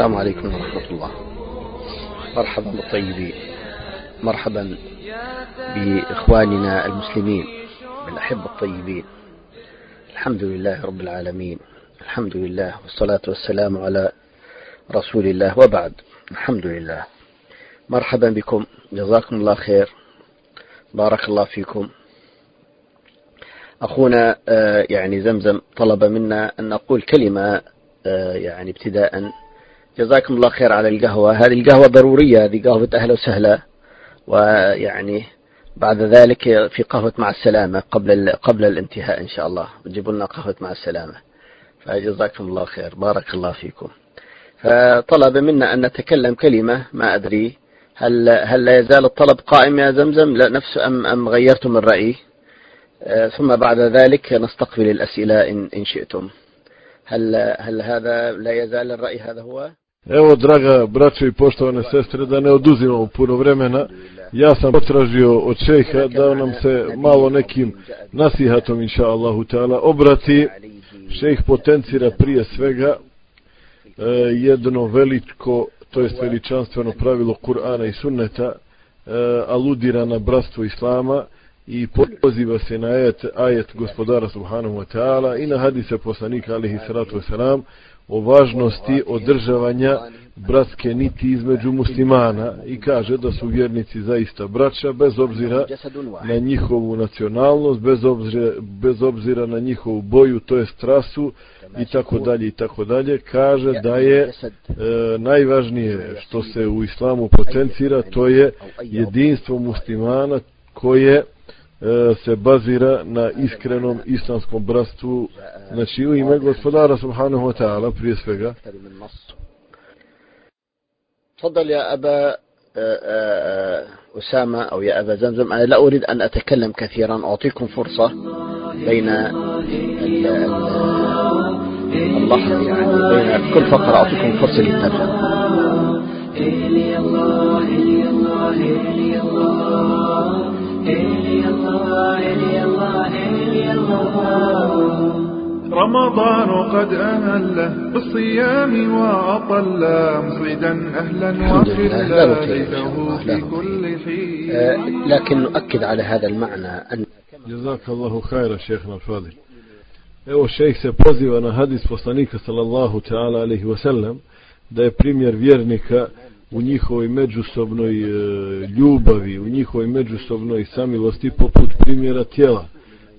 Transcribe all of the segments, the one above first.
السلام عليكم ورحمة الله. مرحبا بالطيبين. مرحبا بإخواننا المسلمين بالأحبة الطيبين. الحمد لله رب العالمين. الحمد لله والصلاة والسلام على رسول الله وبعد. الحمد لله. مرحبا بكم. جزاكم الله خير. بارك الله فيكم. أخونا يعني زمزم طلب منا أن نقول كلمة يعني ابتداء جزاكم الله خير على القهوة. هذه القهوة ضرورية هذه قهوة أهلا وسهلا. ويعني بعد ذلك في قهوة مع السلامة قبل قبل الانتهاء إن شاء الله. تجيبوا لنا قهوة مع السلامة. فجزاكم الله خير. بارك الله فيكم. فطلب منا أن نتكلم كلمة ما أدري. هل هل لا يزال الطلب قائم يا زمزم؟ لا نفسه أم أم غيرتم الرأي ثم بعد ذلك نستقبل الأسئلة إن إن شئتم. هل هل هذا لا يزال الرأي؟ هذا هو؟ Evo, draga braćo i poštovane sestre, da ne oduzimamo puno vremena, ja sam potražio od šeha da nam se malo nekim nasihatom, inša Allahu ta'ala, obrati. Šejh potencira prije svega eh, jedno veliko, to jest veličanstveno pravilo Kur'ana i Sunneta, eh, aludira na bratstvo Islama i poziva se na ajet, ajet gospodara subhanahu wa ta'ala i na hadise poslanika alihi salatu wasalam, o važnosti održavanja bratske niti između muslimana i kaže da su vjernici zaista braća bez obzira na njihovu nacionalnost, bez obzira, bez obzira na njihovu boju, to je strasu i tako dalje i tako dalje. Kaže da je e, najvažnije što se u islamu potencira, to je jedinstvo muslimana koje se bazira na iskrenom islamskom bratstvu znači u ime gospodara subhanahu wa ta'ala prije svega. تفضل يا أبا أسامة أو يا أبا زمزم أنا لا أريد أن أتكلم كثيرا أعطيكم فرصة بين اللحظة يعني بين كل فقرة أعطيكم فرصة للترجمة رمضان قد أهل بالصيام وأطل مصيدا أهلا الله له في كل حين. لكن نؤكد على هذا المعنى أن جزاك الله خيرا شيخنا الفاضل. Evo šejh se poziva na hadis poslanika sallallahu ta'ala alaihi wasallam da je primjer vjernika u njihovoj međusobnoj e, ljubavi, u njihovoj međusobnoj samilosti poput primjera tijela.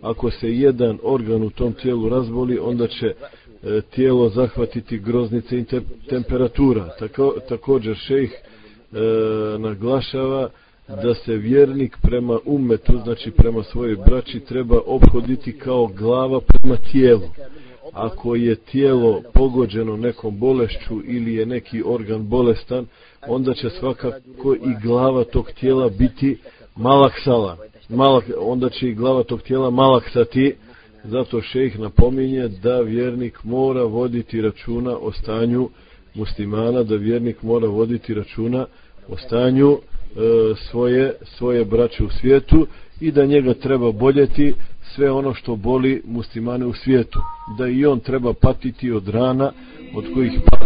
Ako se jedan organ u tom tijelu razboli, onda će e, tijelo zahvatiti groznice i te, temperatura. Tako, također šejh e, naglašava da se vjernik prema umetu, znači prema svojoj braći, treba obhoditi kao glava prema tijelu ako je tijelo pogođeno nekom bolešću ili je neki organ bolestan, onda će svakako i glava tog tijela biti malaksala. Malak, onda će i glava tog tijela malaksati, zato šejh napominje da vjernik mora voditi računa o stanju muslimana, da vjernik mora voditi računa o stanju e, svoje, svoje braće u svijetu i da njega treba boljeti sve ono što boli muslimane u svijetu. Da i on treba patiti od rana od kojih pa,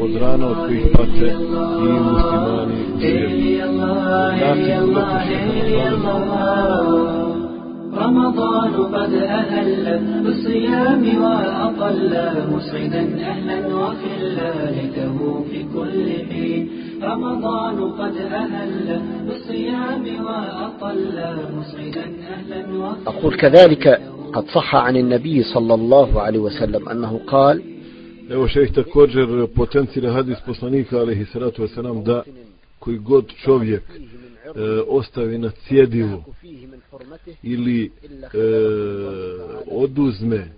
od rana od kojih pate i muslimani u svijetu رمضان قد أهل بالصيام وأطل مسعدا أهلا وخلا ليته في كل حين. رمضان قد أهل بالصيام وأطل مسعدا أهلا وخلا أقول كذلك قد صح عن النبي صلى الله عليه وسلم أنه قال Evo šejh također potencira hadis poslanika alaihi salatu wasalam da koji god čovjek ostavi na cjedilu ili e, oduzme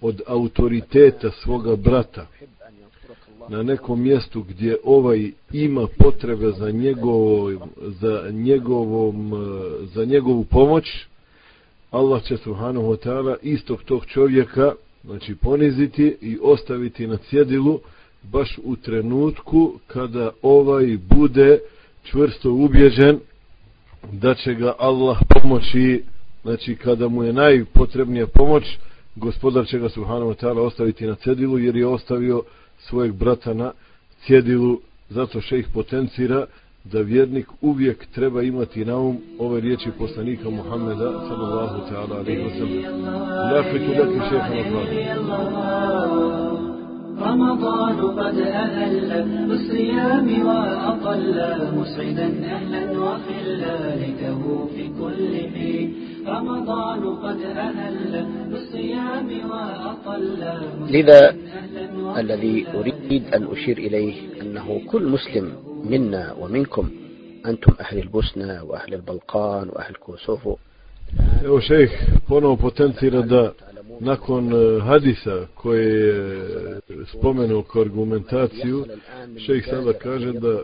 od autoriteta svoga brata na nekom mjestu gdje ovaj ima potrebe za njegovo, za njegovom za njegovu pomoć. Allah će subhanahu wa ta'ala istog tog čovjeka znači poniziti i ostaviti na cjedilu baš u trenutku kada ovaj bude čvrsto ubježen da će ga Allah pomoći znači kada mu je najpotrebnija pomoć gospodar će ga subhanahu wa ta'ala ostaviti na cedilu jer je ostavio svojeg brata na, cjedilu, zato šejh potencira da vjernik uvijek treba imati na um ove riječi poslanika Muhammeda sallallahu ta'ala alaihi wa sallam. Lafitu tu šeha na رمضان قد أهل بالصيام وأطل مسعدا أهلا وخلا ليته في كل حين. رمضان قد أهل بالصيام وأطل لذا الذي أريد أن أشير إليه أنه كل مسلم منا ومنكم أنتم أهل البوسنة وأهل البلقان وأهل كوسوفو. Evo šejh ponovo potencira da nakon e, hadisa koje je spomenuo kao argumentaciju, šejh sada kaže da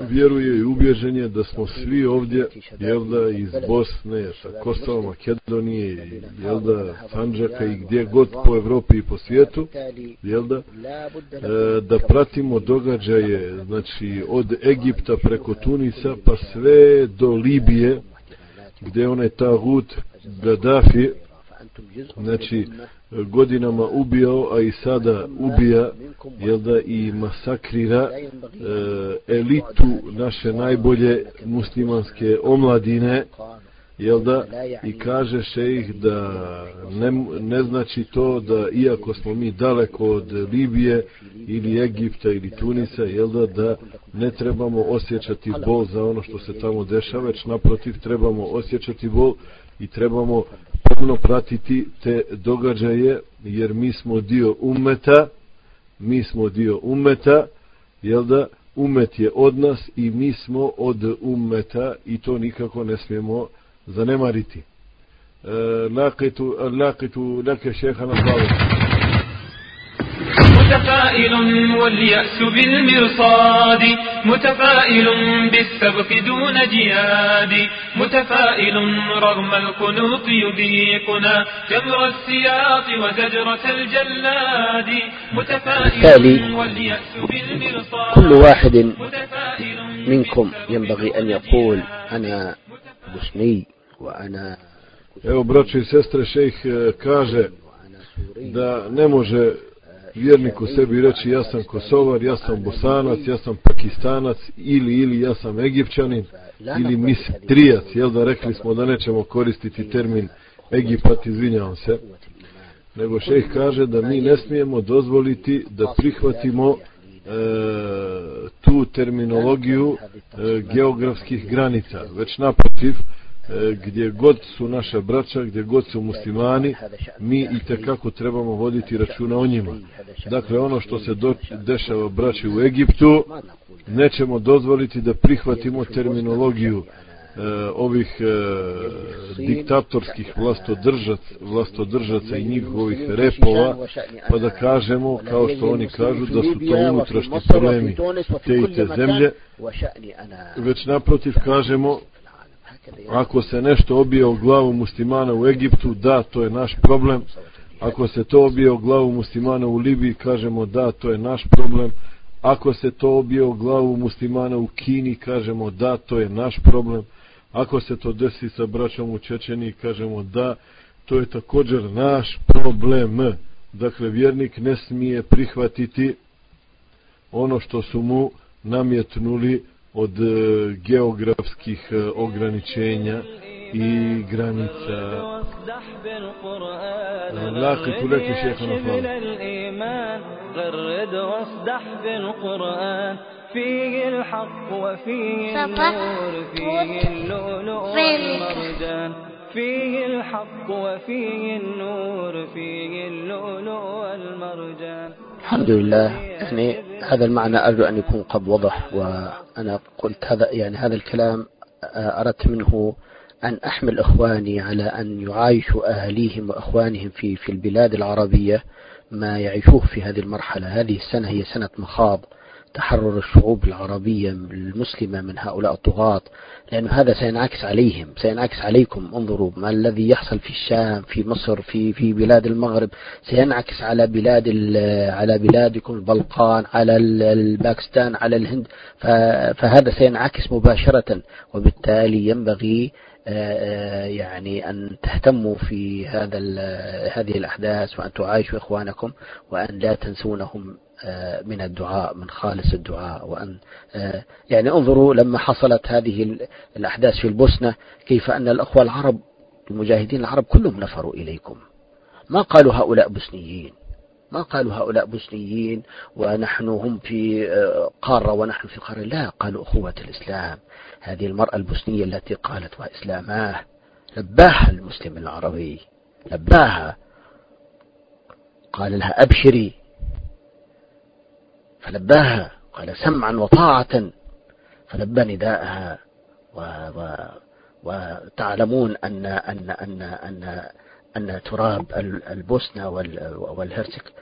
vjeruje i ubježen je da smo svi ovdje, jel da, iz Bosne, sa Kosova, Makedonije, jel da, Sanđaka i gdje god po Evropi i po svijetu, jel da, e, da pratimo događaje, znači, od Egipta preko Tunisa, pa sve do Libije, gdje onaj Tahut Gaddafi, znači godinama ubijao, a i sada ubija, jel da i masakrira e, elitu naše najbolje muslimanske omladine, jel da, i kaže šejih da ne, ne znači to da iako smo mi daleko od Libije ili Egipta ili Tunisa, jel da, da ne trebamo osjećati bol za ono što se tamo dešava, već naprotiv trebamo osjećati bol i trebamo pomno pratiti te događaje, jer mi smo dio umeta, mi smo dio umeta, jel da, umet je od nas i mi smo od umeta i to nikako ne smijemo zanemariti. E, lakitu, lakitu, lake šeha na. متفائل واليأس بالمرصاد متفائل بالسبق دون جياد متفائل رغم القنوط يذيقنا جمر السياط وزجرة الجلاد متفائل واليأس بالمرصاد كل واحد منكم ينبغي أن يقول أنا بوسني وأنا Evo, braćo i sestre, šejh kaže da ne može vjernik u sebi reći ja sam Kosovar, ja sam Bosanac, ja sam Pakistanac ili ili ja sam Egipćanin ili Mistrijac, jel da rekli smo da nećemo koristiti termin Egipat, izvinjavam se. Nego šejh kaže da mi ne smijemo dozvoliti da prihvatimo e, tu terminologiju e, geografskih granica, već naprotiv, E, E, gdje god su naša braća, gdje god su muslimani, mi i tekako trebamo voditi računa o njima. Dakle, ono što se do, dešava braći u Egiptu, nećemo dozvoliti da prihvatimo terminologiju e, ovih e, diktatorskih vlastodržac, vlastodržaca i njihovih repova, pa da kažemo, kao što oni kažu, da su to unutrašnji problemi te i te zemlje, već naprotiv kažemo Ako se nešto obije o glavu muslimana u Egiptu, da, to je naš problem. Ako se to obije o glavu muslimana u Libiji, kažemo da, to je naš problem. Ako se to obije o glavu muslimana u Kini, kažemo da, to je naš problem. Ako se to desi sa braćom u Čečeni, kažemo da, to je također naš problem. Dakle, vjernik ne smije prihvatiti ono što su mu namjetnuli od e, geografskih e, ograničenja i granica. لاقي لك شيخنا فاضل غرد واصدح بالقرآن فيه الحق وفيه النور فيه اللؤلؤ والمرجان فيه الحق وفيه النور فيه اللؤلؤ والمرجان الحمد لله يعني هذا المعنى أرجو أن يكون قد وضح وأنا قلت هذا يعني هذا الكلام أردت منه أن أحمل إخواني على أن يعايشوا أهليهم وإخوانهم في في البلاد العربية ما يعيشوه في هذه المرحلة. هذه السنة هي سنة مخاض. تحرر الشعوب العربية المسلمة من هؤلاء الطغاة لأن هذا سينعكس عليهم سينعكس عليكم انظروا ما الذي يحصل في الشام في مصر في في بلاد المغرب سينعكس على بلاد على بلادكم البلقان على الباكستان على الهند فهذا سينعكس مباشرة وبالتالي ينبغي يعني أن تهتموا في هذا هذه الأحداث وأن تعايشوا إخوانكم وأن لا تنسونهم من الدعاء من خالص الدعاء. وأن يعني انظروا لما حصلت هذه الأحداث في البوسنة كيف أن الأخوة العرب المجاهدين العرب كلهم نفروا إليكم. ما قالوا هؤلاء بوسنيين؟ ما قالوا هؤلاء بوسنيين ونحن هم في قارة ونحن في قارة؟ لا قالوا أخوة الإسلام. هذه المرأة البوسنية التي قالت وإسلاماه. لباها المسلم العربي. لباها. قال لها أبشري. فلباها قال سمعا وطاعة فلبى نداءها و و وتعلمون أن أن أن أن أن تراب البوسنة والهرسك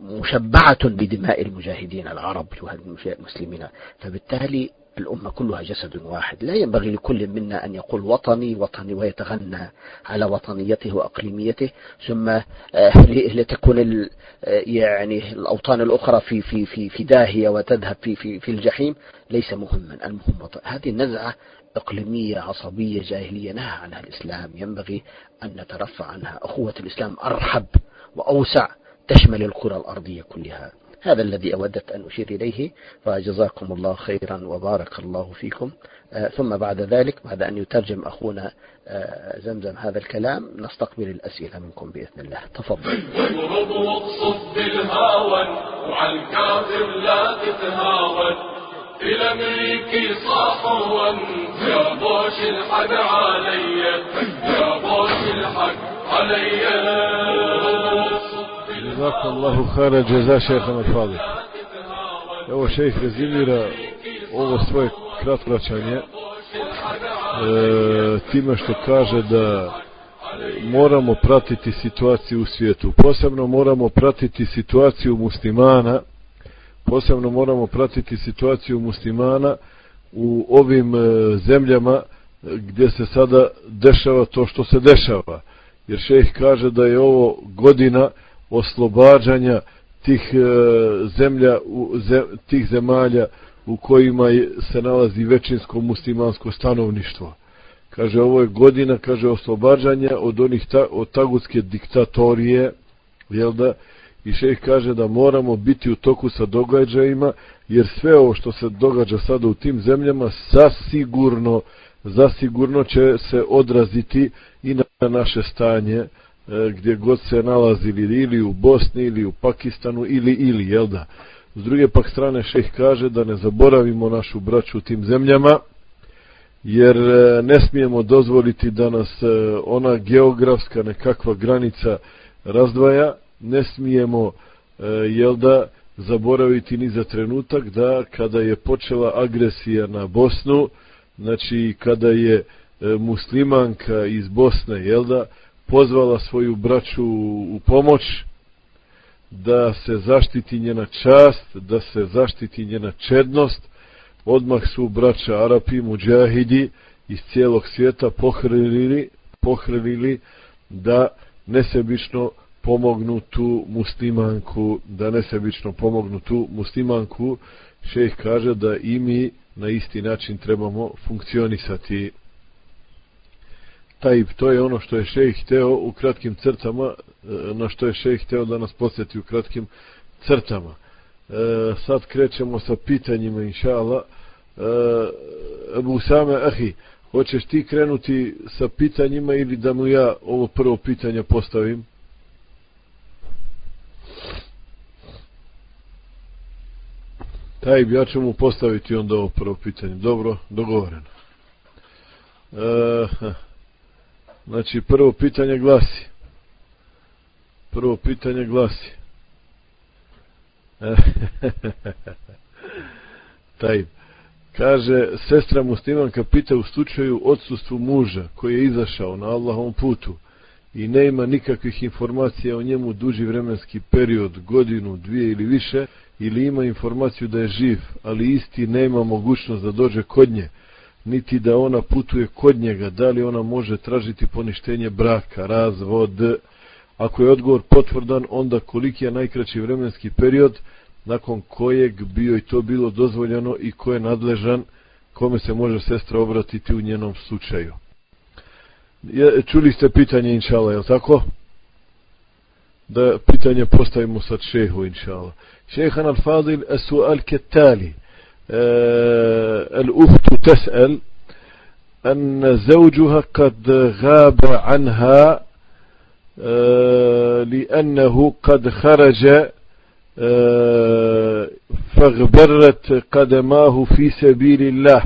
مشبعة بدماء المجاهدين العرب المسلمين فبالتالي الأمة كلها جسد واحد. لا ينبغي لكل منا أن يقول وطني وطني ويتغنى على وطنيته وأقليميته. ثم لتكون يعني الأوطان الأخرى في في في في داهية وتذهب في في في الجحيم. ليس مهما المهم. هذه النزعة إقليمية عصبية جاهلية نهى عنها الإسلام. ينبغي أن نترفع عنها. أخوة الإسلام أرحب وأوسع تشمل الكرة الأرضية كلها. هذا الذي أودت أن أشير إليه فجزاكم الله خيرا وبارك الله فيكم. ثم بعد ذلك بعد أن يترجم أخونا زمزم هذا الكلام نستقبل الأسئلة منكم بإذن الله. تفضل. واضرب واقصد بالهاون وعلى الكافر لا تتهاون. إلى أمريكي صاحوا يا بوش الحق علي. يا بوش الحق علي. Zaka Allahu Hara Džezda Šeha Marfadu. Evo šejh rezimira ovo svoje kratkoračanje e, time što kaže da moramo pratiti situaciju u svijetu. Posebno moramo pratiti situaciju muslimana posebno moramo pratiti situaciju muslimana u ovim e, zemljama gdje se sada dešava to što se dešava. Jer šejh kaže da je ovo godina oslobađanja tih e, zemlja tih zemalja u kojima se nalazi većinsko muslimansko stanovništvo. Kaže ovo je godina kaže oslobađanja od onih ta, od tagutske diktatorije jel da? I šejh kaže da moramo biti u toku sa događajima jer sve ovo što se događa sada u tim zemljama sasigurno zasigurno će se odraziti i na naše stanje E, gdje god se nalazili ili u Bosni ili u Pakistanu ili ili jel da? S druge pak strane šejh kaže da ne zaboravimo našu braću u tim zemljama jer e, ne smijemo dozvoliti da nas e, ona geografska nekakva granica razdvaja. Ne smijemo jel da zaboraviti ni za trenutak da kada je počela agresija na Bosnu znači kada je muslimanka iz Bosne, jel da, pozvala svoju braću u pomoć, da se zaštiti njena čast, da se zaštiti njena čednost, odmah su braća Arapi, muđahidi iz cijelog svijeta pohrlili, pohrlili da nesebično pomognu tu muslimanku, da nesebično pomognu tu muslimanku, šejh kaže da i mi na isti način trebamo funkcionisati. Taj, to je ono što je šejh hteo u kratkim crtama, e, na što je šejh hteo da nas posjeti u kratkim crtama. E, sad krećemo sa pitanjima, inša Allah. E, Abu Same, ahi, hoćeš ti krenuti sa pitanjima ili da mu ja ovo prvo pitanje postavim? Taj ja ću mu postaviti onda ovo prvo pitanje. Dobro, dogovoreno. E, znači, prvo pitanje glasi. Prvo pitanje glasi. Taj. Kaže, sestra muslimanka pita u slučaju odsustvu muža koji je izašao na Allahom putu i ne ima nikakvih informacija o njemu duži vremenski period, godinu, dvije ili više, ili ima informaciju da je živ, ali isti nema mogućnost da dođe kod nje, niti da ona putuje kod njega, da li ona može tražiti poništenje braka, razvod. Ako je odgovor potvrdan, onda koliki je najkraći vremenski period nakon kojeg bio i to bilo dozvoljeno i ko je nadležan, kome se može sestra obratiti u njenom slučaju. Je, Čuli ste pitanje, inšala, je li tako? da pitanje postavimo sad šehu, inšala. Šehan al-Fadil, sual ketali. الأخت تسأل أن زوجها قد غاب عنها لأنه قد خرج فاغبرت قدماه في سبيل الله.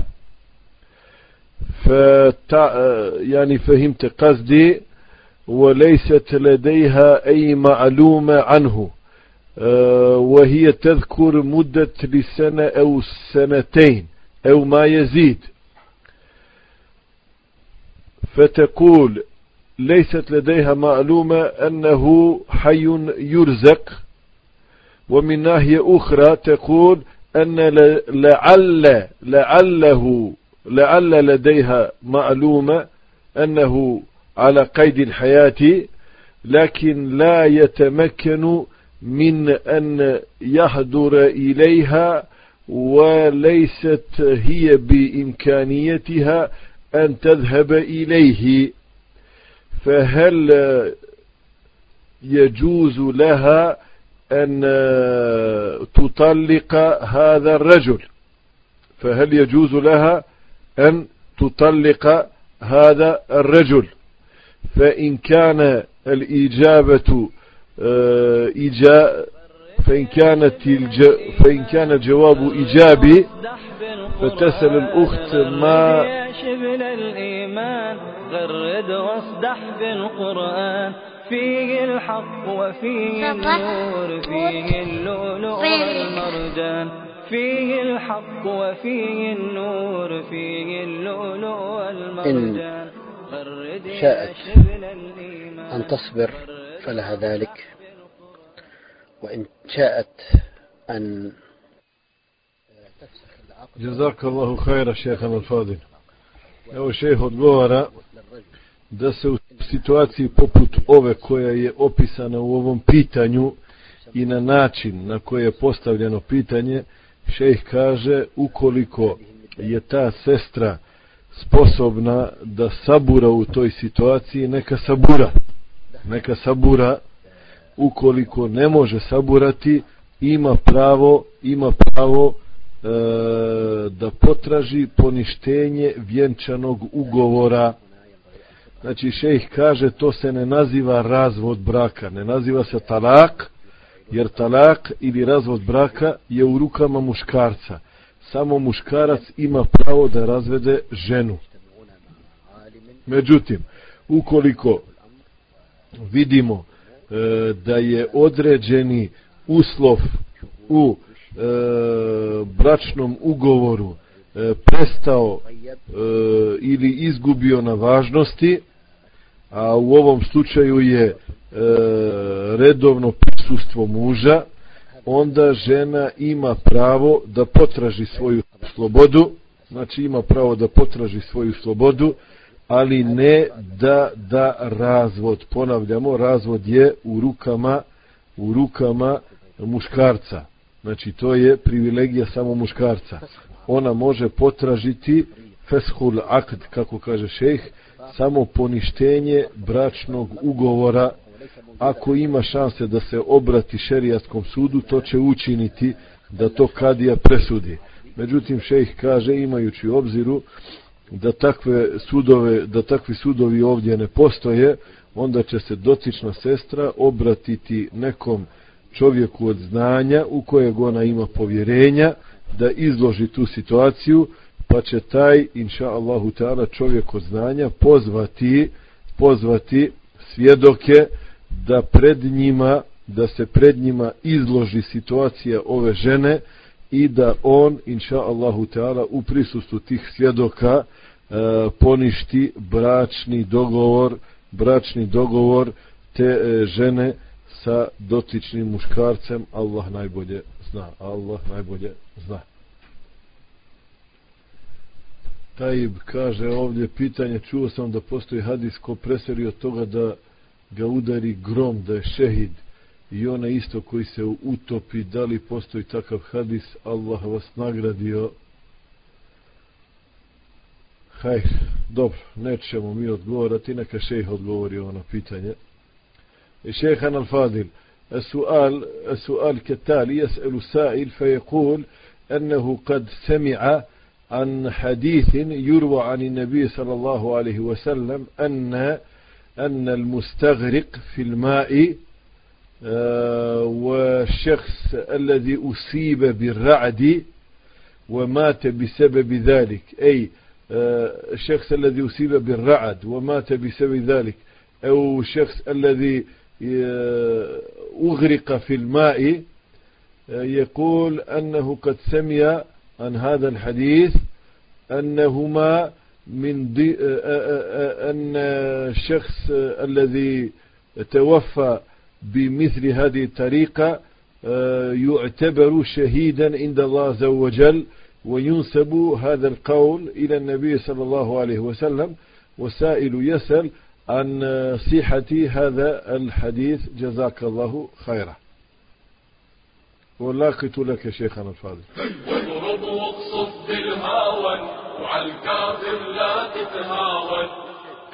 فتع يعني فهمت قصدي وليست لديها أي معلومة عنه. وهي تذكر مدة لسنة أو سنتين أو ما يزيد. فتقول ليست لديها معلومة أنه حي يرزق. ومن ناحية أخرى تقول أن لعل لعله لعل لديها معلومة أنه على قيد الحياة لكن لا يتمكن من أن يحضر إليها وليست هي بإمكانيتها أن تذهب إليه. فهل يجوز لها أن تطلق هذا الرجل؟ فهل يجوز لها أن تطلق هذا الرجل؟ فإن كان الإجابة إجا فإن كانت الج... فإن كان الجواب إيجابي فتسأل الأخت ما شبل الإيمان غرد واصدح بالقرآن. فيه الحق وفيه النور فيه اللؤلؤ والمرجان. فيه الحق وفيه النور فيه اللؤلؤ والمرجان. إن شاءت أن تصبر. فلها ذلك وإن شاءت أن جزاك الله خير شيخنا الفاضل Evo šeh odgovara da se u situaciji poput ove koja je opisana u ovom pitanju i na način na koje je postavljeno pitanje, šejh kaže ukoliko je ta sestra sposobna da sabura u toj situaciji, neka sabura. Neka sabura ukoliko ne može saburati, ima pravo, ima pravo e, da potraži poništenje vjenčanog ugovora Znači šejh kaže to se ne naziva razvod braka, ne naziva se talak, jer talak ili razvod braka je u rukama muškarca. Samo muškarac ima pravo da razvede ženu. Međutim, ukoliko vidimo e, da je određeni uslov u e, bračnom ugovoru e, prestao e, ili izgubio na važnosti, a u ovom slučaju je e, redovno prisustvo muža, onda žena ima pravo da potraži svoju slobodu, znači ima pravo da potraži svoju slobodu, ali ne da da razvod. Ponavljamo, razvod je u rukama u rukama muškarca. Znači to je privilegija samo muškarca. Ona može potražiti feshul akd, kako kaže šejh, samo poništenje bračnog ugovora ako ima šanse da se obrati šerijatskom sudu to će učiniti da to kadija presudi međutim šejh kaže imajući u obziru da takve sudove da takvi sudovi ovdje ne postoje onda će se dotična sestra obratiti nekom čovjeku od znanja u kojeg ona ima povjerenja da izloži tu situaciju pa će taj, inša Allahu ta'ala, čovjek od znanja pozvati, pozvati svjedoke da pred njima, da se pred njima izloži situacija ove žene i da on, inša Allahu Teala, u prisustvu tih svjedoka e, poništi bračni dogovor, bračni dogovor te e, žene sa dotičnim muškarcem, Allah najbolje zna, Allah najbolje zna. Tajib kaže ovdje pitanje, čuo sam da postoji hadis ko preseli od toga da ga udari grom, da je šehid i ona isto koji se utopi, da li postoji takav hadis, Allah vas nagradio. Hajde, dobro, nećemo mi odgovorati, neka šehid odgovori ovo na pitanje. شيخنا الفاضل السؤال السؤال كالتالي يسأل السائل فيقول أنه قد سمع عن حديث يروى عن النبي صلى الله عليه وسلم أن أن المستغرق في الماء والشخص الذي أصيب بالرعد ومات بسبب ذلك. أي الشخص الذي أصيب بالرعد ومات بسبب ذلك. أو الشخص الذي أغرق في الماء يقول أنه قد سمع عن هذا الحديث أنهما من أن الشخص الذي توفى بمثل هذه الطريقة يعتبر شهيدا عند الله عز وجل وينسب هذا القول إلى النبي صلى الله عليه وسلم. وسائل يسأل عن صحة هذا الحديث. جزاك الله خيرا. ولاقت لك شيخنا الفاضل. واضرب واقصف بالهاون وعلى الكافر لا تتهاون.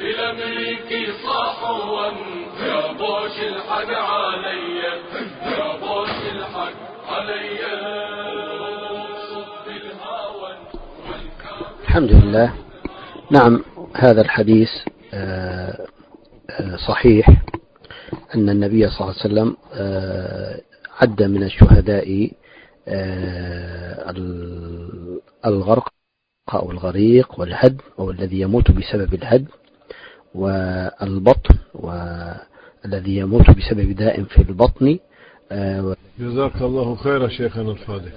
إلى مليكي صاحوا يا بوش الحق علي يا بوش الحق علي. الحمد لله. نعم هذا الحديث صحيح أن النبي صلى الله عليه وسلم عد من الشهداء الغرق أو الغريق والهد أو الذي يموت بسبب الهد. والبطن والذي يموت بسبب داء في البطن جزاك الله خيرا شيخنا الفاضل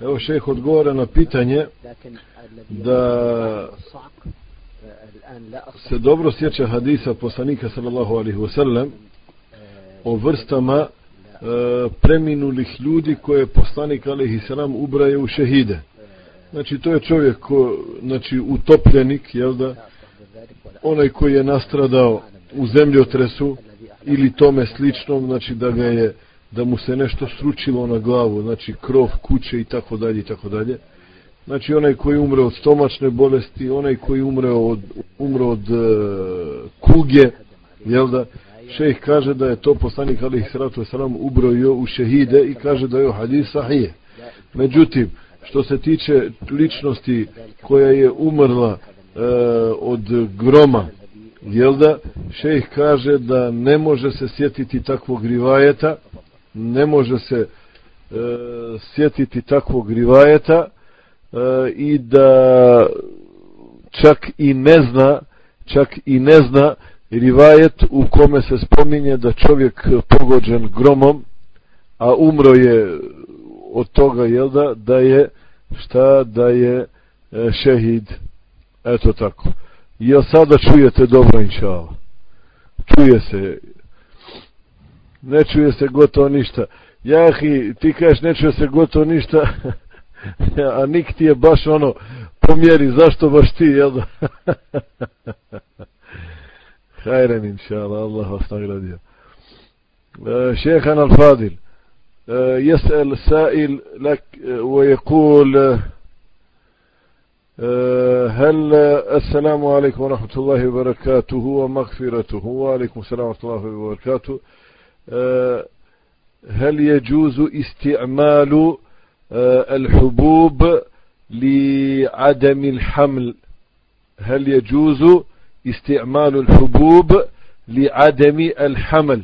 Evo šejh odgovara na pitanje da se dobro sjeća hadisa poslanika sallallahu alaihi wasallam o vrstama e, preminulih ljudi koje je poslanik alaihi sallam ubraje u šehide. Znači to je čovjek ko, znači utopljenik, jel da, onaj koji je nastradao u zemljotresu ili tome sličnom, znači da ga je da mu se nešto sručilo na glavu, znači krov kuće i tako dalje i tako dalje. Znači onaj koji umre od stomačne bolesti, onaj koji umre od, umre od e, kuge, jel da, šejh kaže da je to poslanik alaihi sratu wasalam ubrojio u šehide i kaže da je hadis sahije. Međutim, što se tiče ličnosti koja je umrla Eh, od groma, jel da, šejh kaže da ne može se sjetiti takvog rivajeta, ne može se e, sjetiti takvog rivajeta e, i da čak i ne zna čak i ne zna rivajet u kome se spominje da čovjek pogođen gromom a umro je od toga jel da? Da je šta? Da je e, šehid. eto tako jel sada čujete dobro inšala čuje se ne čuje se gotovo ništa. Jahi, ti kažeš ne čuje se gotovo ništa, a nik ti je baš ono pomjeri, zašto baš ti, jel da? Hajren, inša Allah, Allah vas nagradio. شيخنا الفاضل يسأل السائل لك ويقول هل السلام عليكم ورحمة الله وبركاته ومغفرته وعليكم السلام ورحمة الله وبركاته هل يجوز استعمال الحبوب لعدم الحمل هل يجوز استعمال الحبوب لعدم الحمل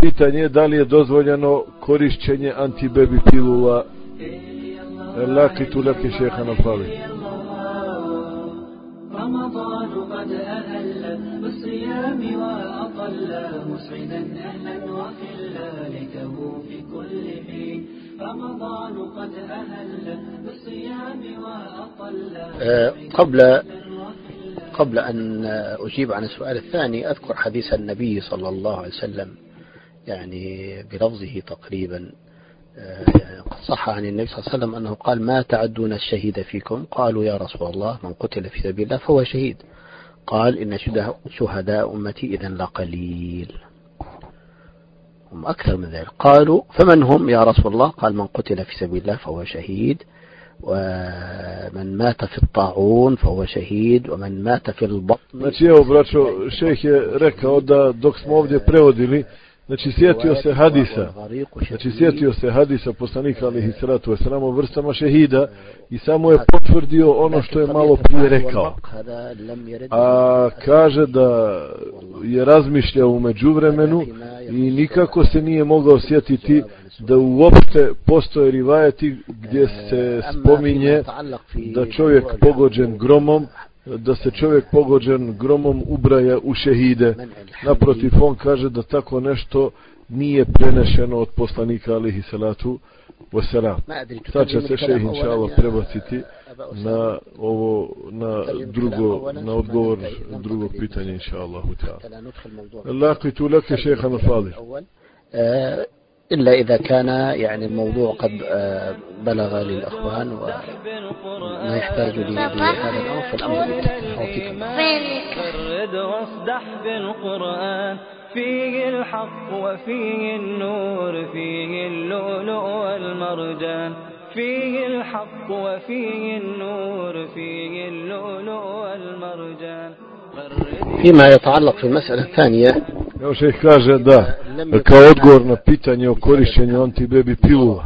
pitanje da li je dozvoljeno korišćenje antibebi pilula Laki šeha na fali رمضان قد أهل بالصيام وأطل مسعدا أهلا وخلا ليته في كل حين. رمضان قد أهل بالصيام وأطل قبل قبل أن أجيب عن السؤال الثاني أذكر حديث النبي صلى الله عليه وسلم يعني بلفظه تقريبا. قد صح عن النبي صلى الله عليه وسلم أنه قال ما تعدون الشهيد فيكم؟ قالوا يا رسول الله من قتل في سبيل الله فهو شهيد. قال إن شهداء أمتي إذا لقليل هم أكثر من ذلك. قالوا فمن هم يا رسول الله؟ قال من قتل في سبيل الله فهو شهيد ومن من مات في الطاعون فهو شهيد ومن مات في البطن Znači evo braćo, je rekao da dok smo ovdje prevodili, znači sjetio se hadisa, znači sjetio se hadisa poslanika alihi salatu wasalam o vrstama šehida i samo je potvrdio ono što je malo prije rekao. A kaže da je razmišljao u međuvremenu i nikako se nije mogao sjetiti da uopšte postoje rivajeti gdje se spominje da čovjek pogođen gromom da se čovjek pogođen gromom ubraja u šehide. Naprotiv, on kaže da tako nešto nije prenešeno od poslanika alihi salatu wasalam. Sad će se šeh inša Allah prebaciti na ovo, na drugo, na odgovor drugog pitanja inša Allah. Lakitu lake šeha na fadil. إلا إذا كان يعني الموضوع قد بلغ للأخوان وما يحتاج لهذا الأمر فالأمر فرد واصدح بالقرآن فيه الحق وفيه النور فيه اللؤلؤ والمرجان. فيه الحق وفيه النور فيه اللؤلؤ والمرجان. فيما يتعلق في المسألة الثانية Evo šeh kaže da, kao odgovor na pitanje o korišćenju antibebi pilula,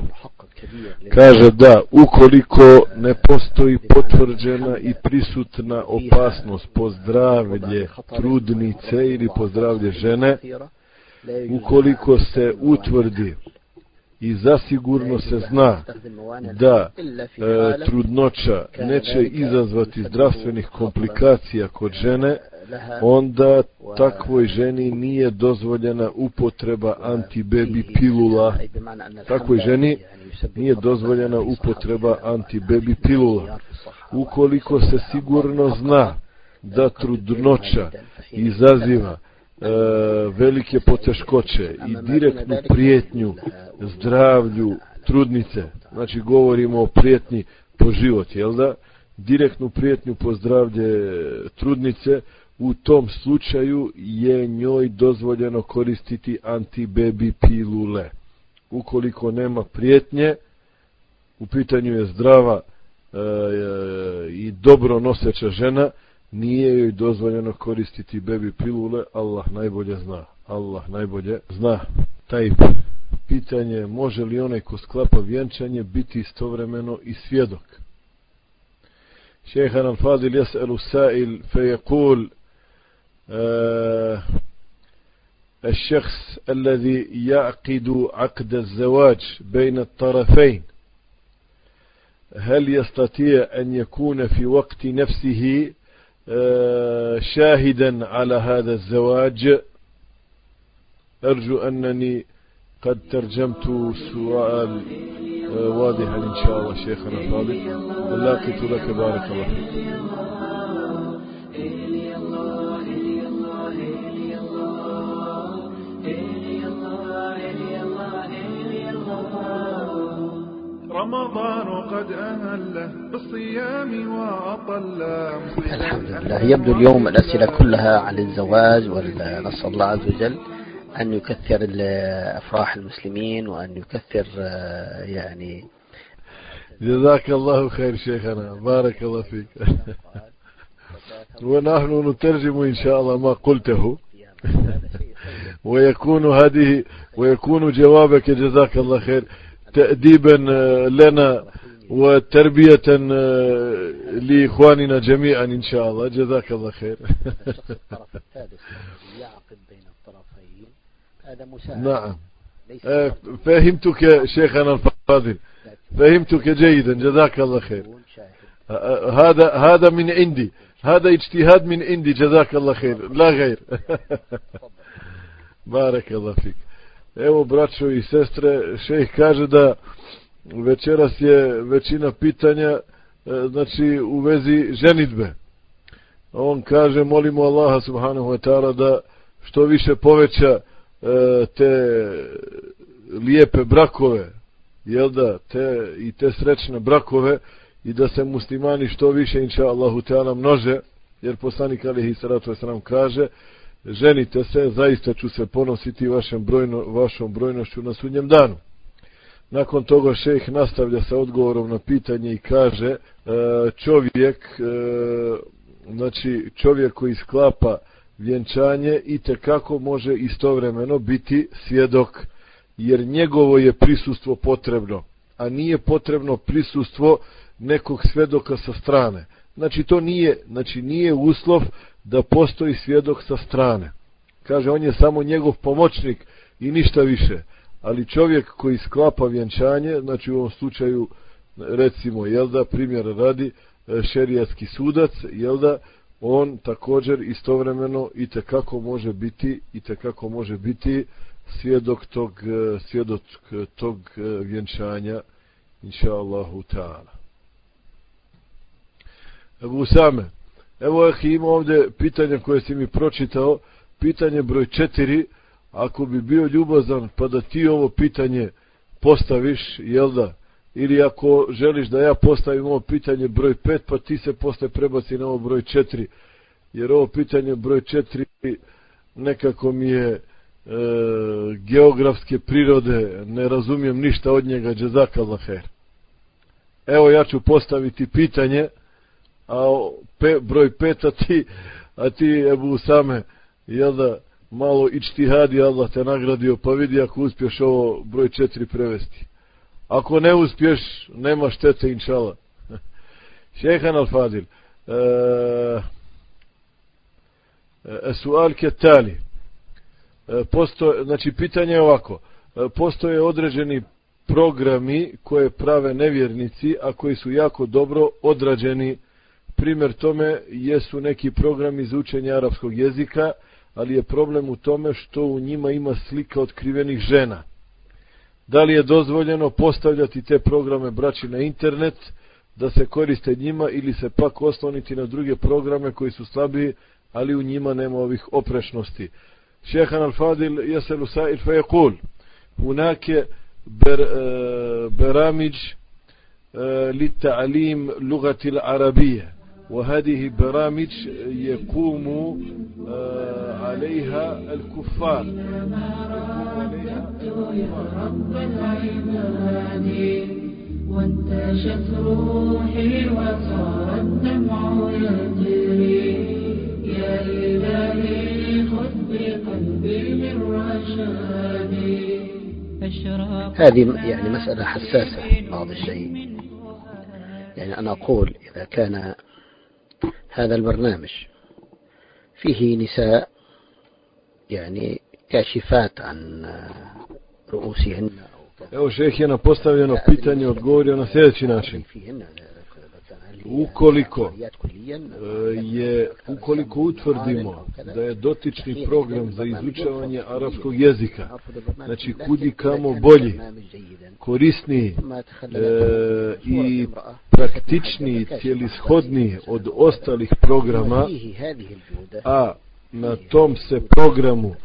kaže da ukoliko ne postoji potvrđena i prisutna opasnost po zdravlje trudnice ili po zdravlje žene, ukoliko se utvrdi i zasigurno se zna da e, trudnoća neće izazvati zdravstvenih komplikacija kod žene, onda takvoj ženi nije dozvoljena upotreba antibebi pilula. Takvoj ženi nije dozvoljena upotreba antibebi pilula. Ukoliko se sigurno zna da trudnoća izaziva velike poteškoće i direktnu prijetnju zdravlju trudnice, znači govorimo o prijetnji po život, jel da? Direktnu prijetnju po zdravlje trudnice, u tom slučaju je njoj dozvoljeno koristiti antibebi pilule. Ukoliko nema prijetnje, u pitanju je zdrava e, e, i dobro noseća žena, nije joj dozvoljeno koristiti bebi pilule, Allah najbolje zna. Allah najbolje zna. Taj pitanje može li onaj ko sklapa vjenčanje biti istovremeno i svjedok. Šehan al-Fadil jes'alu sa'il fe je kul الشخص الذي يعقد عقد الزواج بين الطرفين هل يستطيع أن يكون في وقت نفسه شاهدا على هذا الزواج. أرجو أنني قد ترجمت سؤال واضحا إن شاء الله شيخنا الفاضل ولاقيت لك بارك الله فيك. رمضان قد أهله بالصيام وأطل الحمد لله. يبدو اليوم الأسئلة كلها عن الزواج ونسأل الله عز وجل أن يكثر أفراح المسلمين وأن يكثر يعني جزاك الله خير شيخنا. بارك الله فيك. ونحن نترجم إن شاء الله ما قلته. ويكون هذه ويكون جوابك. جزاك الله خير. تأديبا لنا وتربية لإخواننا جميعا إن شاء الله. جزاك الله خير. نعم. فهمتك شيخنا الفاضل. فهمتك جيدا. جزاك الله خير. هذا هذا من عندي. هذا اجتهاد من عندي. جزاك الله خير. لا غير. بارك الله فيك. Evo, braćo i sestre, šejh kaže da večeras je većina pitanja e, znači u vezi ženitbe. On kaže, molimo Allaha subhanahu wa ta'ala da što više poveća e, te lijepe brakove, jel da, te, i te srećne brakove i da se muslimani što više inša Allahu ta'ala množe, jer poslanik alihi salatu wasalam kaže, ženite se, zaista ću se ponositi vašem brojno, vašom brojnošću na sudnjem danu. Nakon toga šejh nastavlja sa odgovorom na pitanje i kaže e, čovjek e, znači čovjek koji sklapa vjenčanje i te kako može istovremeno biti svjedok jer njegovo je prisustvo potrebno a nije potrebno prisustvo nekog svedoka sa strane znači to nije znači nije uslov da postoji svjedok sa strane. Kaže on je samo njegov pomoćnik i ništa više. Ali čovjek koji sklapa vjenčanje znači u ovom slučaju recimo jel da primjer radi e, šerijatski sudac jel da on također istovremeno i te kako može biti i te kako može biti svjedok tog e, svjedok tog e, vjenčanja inša Allahu ta'ala. Evo Usame evo je ima ovdje pitanje koje si mi pročitao pitanje broj četiri. Ako bi bio ljubazan pa da ti ovo pitanje postaviš jel da? Ili ako želiš da ja postavim ovo pitanje broj 5 pa ti se posle prebaci na ovo broj 4 jer ovo pitanje broj 4 nekako mi je e, geografske prirode ne razumijem ništa od njega. Džezaka zaher evo ja ću postaviti pitanje a pe, broj 5 a ti a ti Ebu Same jel da malo ičtihadi Allah te nagradio pa vidi ako uspješ ovo broj 4 prevesti Ako ne uspješ, nema štete, inšala. Šehan Al-Fadil, e, e, sual ketali, e, znači pitanje je ovako, e, postoje određeni programi koje prave nevjernici, a koji su jako dobro odrađeni. Primjer tome jesu neki programi za učenje arapskog jezika, ali je problem u tome što u njima ima slika otkrivenih žena da li je dozvoljeno postavljati te programe braći na internet, da se koriste njima ili se pak osloniti na druge programe koji su slabiji, ali u njima nema ovih oprešnosti. Šehan al-Fadil jeselu sa'il fa je hunake ber, uh, beramiđ uh, li ta'alim lugatil arabije. وهذه برامج يقوم عليها الكفار. وانتشت روحي وصار الدمع يجري يا إلهي خذ بقلبي من رشادي هذه يعني مسألة حساسة بعض الشيء. يعني أنا أقول إذا كان هذا البرنامج فيه نساء يعني كاشفات عن رؤوسهن Evo šeh je na postavljeno pitanje odgovorio na sljedeći način. Ukoliko e, je, ukoliko utvrdimo da je dotični program za izučavanje arapskog jezika, znači kudi kamo bolji, korisniji e, i praktičniji, cijelishodniji od ostalih programa, a na tom se programu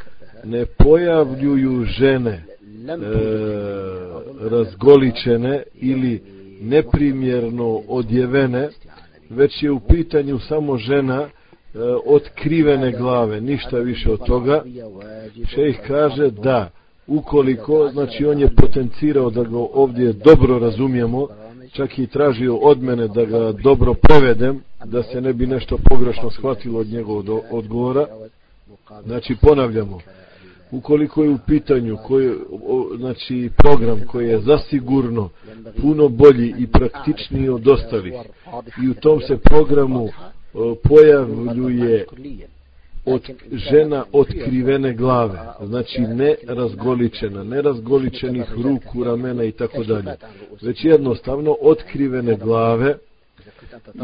ne pojavljuju žene e, razgoličene ili neprimjerno odjevene, već je u pitanju samo žena e, otkrivene glave, ništa više od toga. Šejh kaže da ukoliko, znači on je potencirao da ga ovdje dobro razumijemo, čak i tražio od mene da ga dobro prevedem, da se ne bi nešto pogrešno shvatilo od njegovog odgovora. Znači ponavljamo, ukoliko je u pitanju koji, znači program koji je zasigurno puno bolji i praktičniji od ostalih i u tom se programu pojavljuje od žena otkrivene glave, znači ne razgoličena, ne razgoličenih ruku, ramena i tako dalje, već jednostavno otkrivene glave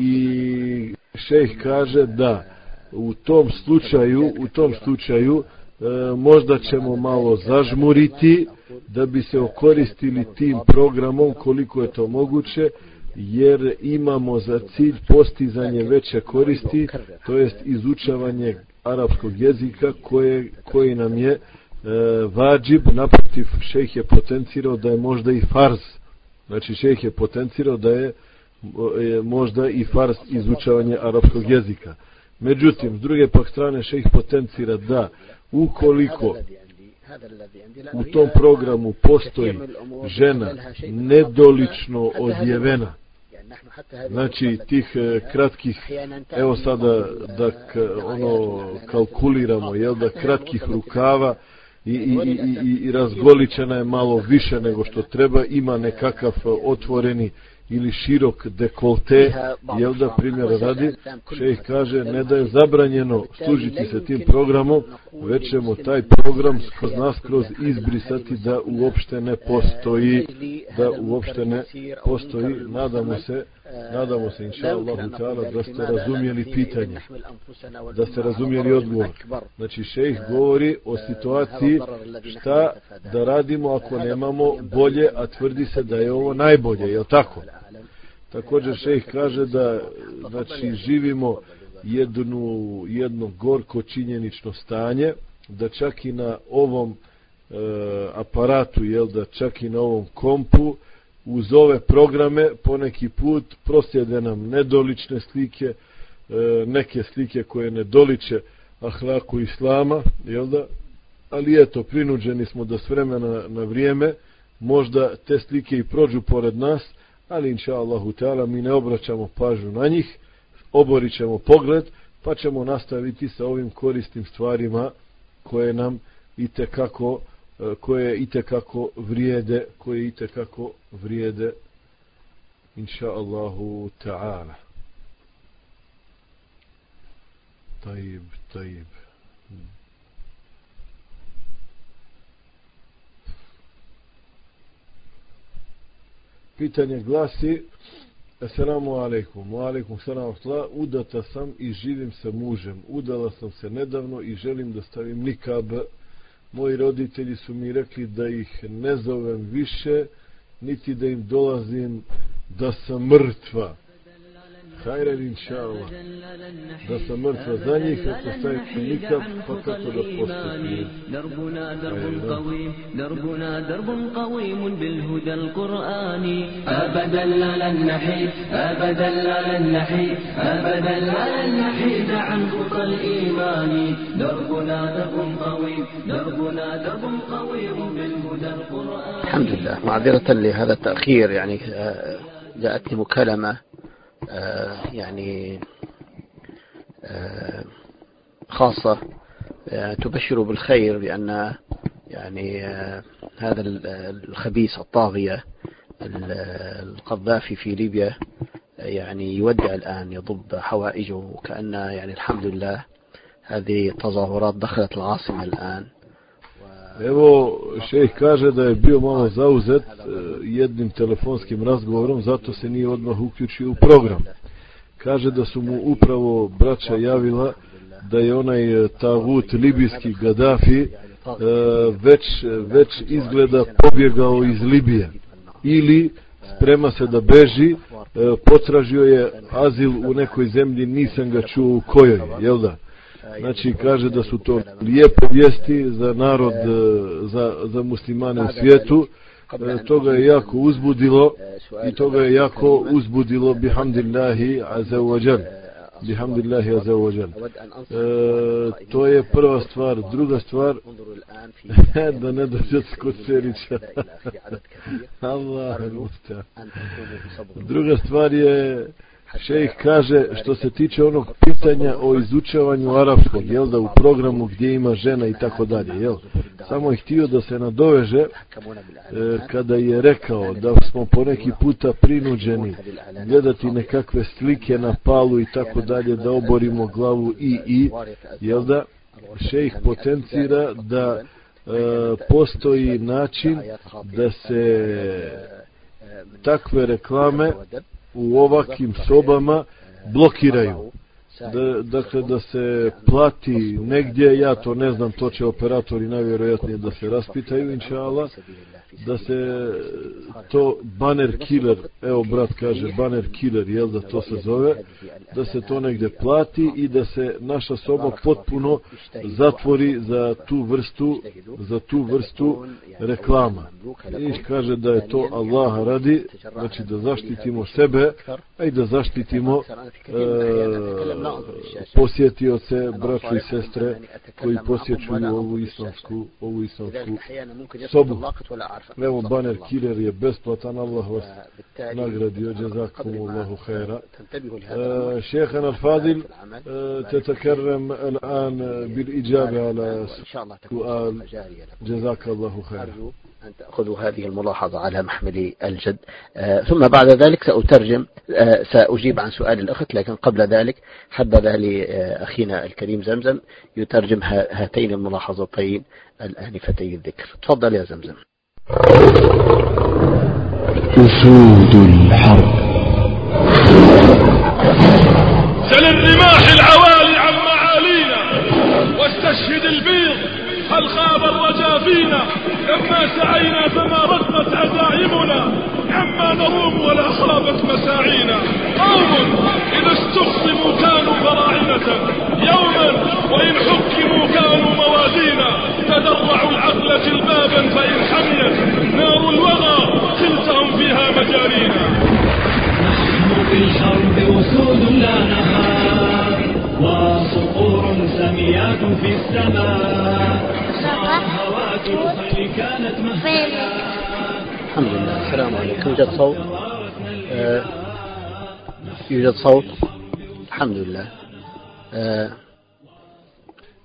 i šejh kaže da u tom slučaju, u tom slučaju E, možda ćemo malo zažmuriti da bi se okoristili tim programom koliko je to moguće jer imamo za cilj postizanje veće koristi to jest izučavanje arapskog jezika koje, koji nam je e, vađib. Naprotiv šejh je potencirao da je možda i farz. Znači šejh je potencirao da je, je možda i farz izučavanje arapskog jezika. Međutim s druge pak strane šejh potencira da ukoliko u tom programu postoji žena nedolično odjevena. Znači tih e, kratkih evo sada da k, ono kalkuliramo jel da kratkih rukava i, i, i, i, i razgoličena je malo više nego što treba ima nekakav otvoreni ili širok dekolte, jel da primjer radi, šejh kaže ne da je zabranjeno služiti se tim programom, već ćemo taj program kroz nas kroz izbrisati da uopšte ne postoji, da uopšte ne postoji, nadamo se, nadamo se inša Allahu ta'ala da ste razumijeli pitanje, da ste razumijeli odgovor. Znači šejh govori o situaciji šta da radimo ako nemamo bolje, a tvrdi se da je ovo najbolje, je tako? Također šejh kaže da znači živimo jednu jedno gorko činjenično stanje da čak i na ovom e, aparatu jel da čak i na ovom kompu uz ove programe poneki put prosjede nam nedolične slike e, neke slike koje ne doliče ahlaku islama jel da? Ali eto prinuđeni smo da s vremena na vrijeme možda te slike i prođu pored nas ali inša Allahu Teala mi ne obraćamo pažnju na njih, oborit ćemo pogled, pa ćemo nastaviti sa ovim korisnim stvarima koje nam i kako E, koje i kako vrijede, koje i kako vrijede inša Allahu ta'ala. Tajib, tajib. Pitanje glasi Assalamu alaikum, wa alaikum salam udata sam i živim sa mužem. Udala sam se nedavno i želim da stavim nikab Moji roditelji su mi rekli da ih ne zovem više, niti da im dolazim da sam mrtva. Hajren inša Allah. Da sam mrtva za njih, ako stavite nikad, pa kako da postati. دربنا درب قويم دربنا درب قويم بالهدى القرآني أبدا لن نحيد أبدا لن نحيد أبدا لن نحيد عن خطى الإيمان دربنا درب قويم دربنا درب قويم بالهدى القرآني الحمد لله. معذرة لهذا التأخير يعني جاءتني مكالمة آه، يعني آه، خاصة آه، تبشر بالخير بأن يعني هذا الخبيث الطاغية القذافي في ليبيا يعني يودع الآن يضب حوائجه وكأن يعني الحمد لله هذه التظاهرات دخلت العاصمة الآن Evo, šejh kaže da je bio malo zauzet e, jednim telefonskim razgovorom, zato se nije odmah uključio u program. Kaže da su mu upravo braća javila da je onaj e, tagut libijski Gaddafi e, već, već izgleda pobjegao iz Libije ili sprema se da beži, e, potražio je azil u nekoj zemlji, nisam ga čuo u kojoj, jel da? Znači, kaže da su to lijepe vijesti za narod, e, za, za muslimane u svijetu. E, to ga je jako uzbudilo i to ga je jako uzbudilo bihamdillahi azawajan. Bihamdillahi azzawajal. E, to je prva stvar. Druga stvar, da ne dođe kod Serića. Allah, Druga stvar je, Šejh kaže što se tiče onog pitanja o izučavanju arapskog, jel da u programu gdje ima žena i tako dalje, jel? Samo je htio da se nadoveže e, kada je rekao da smo po neki puta prinuđeni gledati nekakve slike na palu i tako dalje da oborimo glavu i i, jel da? Šejh potencira da e, postoji način da se takve reklame u ovakim sobama blokiraju. Da, dakle, da se plati negdje, ja to ne znam, to će operatori najvjerojatnije da se raspitaju, inša Allah. Da se to banner killer, evo brat kaže banner killer, jel da to se zove, da se to negde plati i da se naša soba potpuno zatvori za tu vrstu, za tu vrstu reklama. I kaže da je to Allah radi, znači da zaštitimo sebe, a i da zaštitimo e, posjetioce, braću i sestre koji posjećuju ovu islamsku, ovu islamsku sobu. Evo baner killer je besplatan, Allah vas nagradio, jazakum Allahu khaira. شيخنا الفاضل تتكرم الآن بالإجابة على سؤال. جزاك الله خيرا. أن تأخذوا هذه الملاحظة على محمل الجد. آه ثم بعد ذلك سأترجم آه سأجيب عن سؤال الأخت لكن قبل ذلك حبذ لأخينا الكريم زمزم يترجم هاتين الملاحظتين الآنفتي الذكر تفضل يا زمزم. أسود الحرب. سل الرماح العوالي عن معالينا واستشهد البيض هل خاب الرجا فينا؟ لما سعينا فما رغبت عزائمنا عما نروم ولا خابت مساعينا. قوم إذا استخصموا كانوا براعنة يوما وإن حكموا كانوا يوجد صوت آه يوجد صوت الحمد لله آه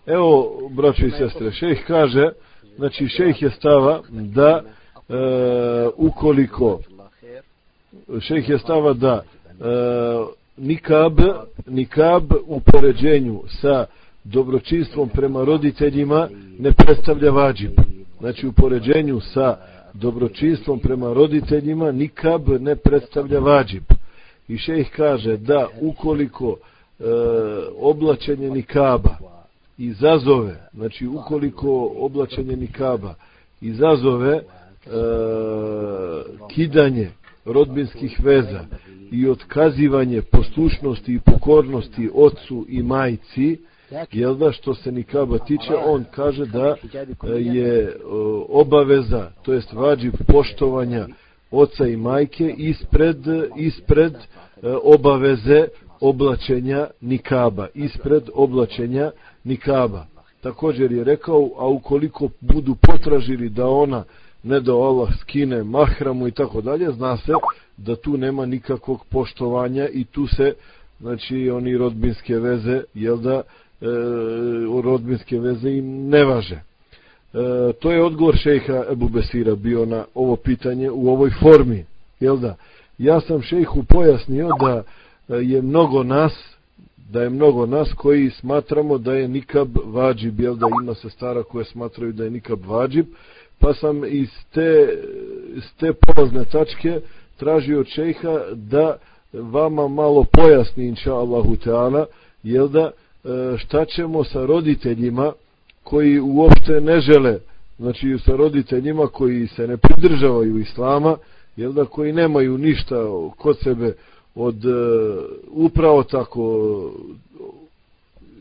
Evo, braćo i sestre, šejh kaže, znači šejh je stava da e, ukoliko šejh je stava da e, nikab, nikab u poređenju sa dobročinstvom prema roditeljima ne predstavlja vađib. Znači u poređenju sa dobročinstvom prema roditeljima nikab ne predstavlja vađib. I šejh kaže da ukoliko e, oblačenje nikaba izazove, znači ukoliko oblačenje nikaba izazove e, kidanje rodbinskih veza i otkazivanje poslušnosti i pokornosti ocu i majci, jel da što se nikaba tiče, on kaže da je obaveza, to jest vađiv poštovanja oca i majke ispred, ispred obaveze oblačenja nikaba, ispred oblačenja nikaba. Također je rekao, a ukoliko budu potražili da ona ne da Allah skine mahramu i tako dalje, zna se da tu nema nikakvog poštovanja i tu se, znači, oni rodbinske veze, jel da, e, E, rodbinske veze im ne važe. E, to je odgovor šejha Ebu Besira bio na ovo pitanje u ovoj formi, jel da? Ja sam šejhu pojasnio da e, je mnogo nas, da je mnogo nas koji smatramo da je nikab vađib, jel da ima se stara koje smatraju da je nikab vađib, pa sam iz te, iz te polazne tačke tražio od šejha da vama malo pojasni inša Allahu Teala, jel da e, E, šta ćemo sa roditeljima koji uopšte ne žele, znači sa roditeljima koji se ne pridržavaju Islama, jel da koji nemaju ništa kod sebe od e, upravo tako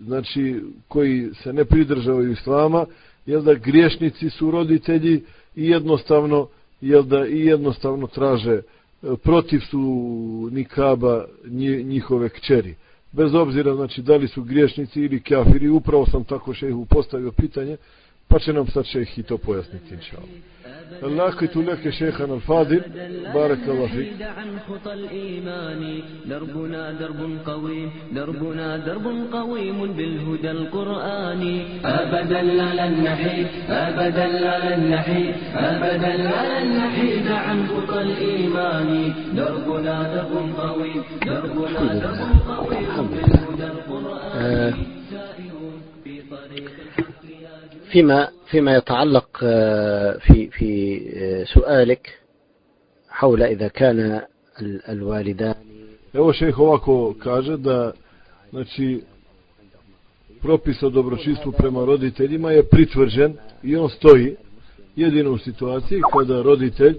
znači koji se ne pridržavaju Islama, jel da griješnici su roditelji i jednostavno jel da i jednostavno traže e, protiv su nikaba njihove kćeri bez obzira znači da li su griješnici ili kafiri upravo sam tako šehu postavio pitanje će nam sad šejh i to pojasniti inšallah لقيت لك شيخنا الفاضل بارك الله فيك عن خطى الإيمان دربنا درب قويم دربنا درب قويم بالهدى القرآني أبدا لا لن نحيد أبدا لا لن نحيد أبدا لا لن نحيد عن خطى الإيمان. دربنا درب قويم دربنا درب قويم بالهدى القرآني فيما فيما يتعلق في في سؤالك حول إذا كان الوالدان Evo šejh ovako kaže da znači propis o dobročinstvu prema roditeljima je pritvrđen i on stoji jedino u situaciji kada roditelj